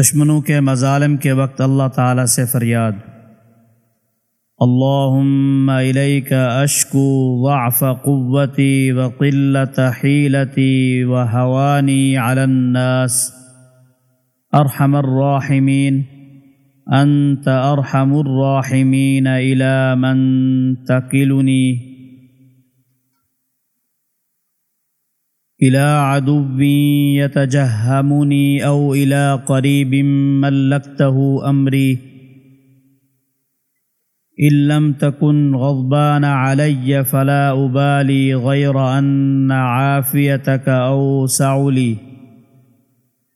دشمنوں کے مظالم کے وقت اللہ تعالیٰ سے فریاد۔ اللهم إليك أشكو ضعف قوتي وقلة حيلتي وهواني على الناس۔ أرحم الراحمين أنت أرحم الراحمين إلى من تكلني إلى عدو يتجهمني أو إلى قريب ملكته أمري. لم تكن غضبان علي فلا أبالي غير أن عافيتك أوسع لي.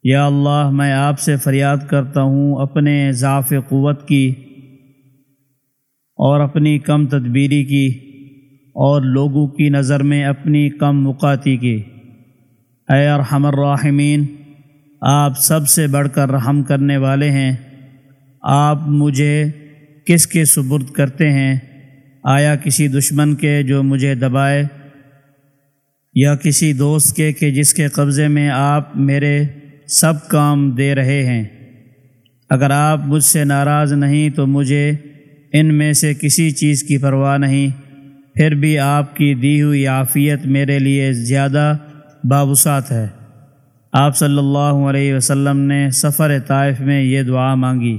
یا اللہ، میں آپ سے فریاد کرتا ہوں اپنے ضعف قوت کی اور اپنی کم تدبیری کی اور لوگوں کی نظر میں اپنی کم مقاتی کی۔ اے ارحم الراحمین، آپ سب سے بڑھ کر رحم کرنے والے ہیں۔ آپ مجھے کس کے سبرد کرتے ہیں؟ آیا کسی دشمن کے جو مجھے دبائے؟ یا کسی دوست کے کہ جس کے قبضے میں آپ میرے سب کام دے رہے ہیں؟ اگر آپ مجھ سے ناراض نہیں تو مجھے ان میں سے کسی چیز کی پرواہ نہیں۔ پھر بھی آپ کی دی ہوئی عافیت میرے لیے زیادہ بابسات ہے۔ آپ صلی اللہ علیہ وسلم نے سفر طائف میں یہ دعا مانگی۔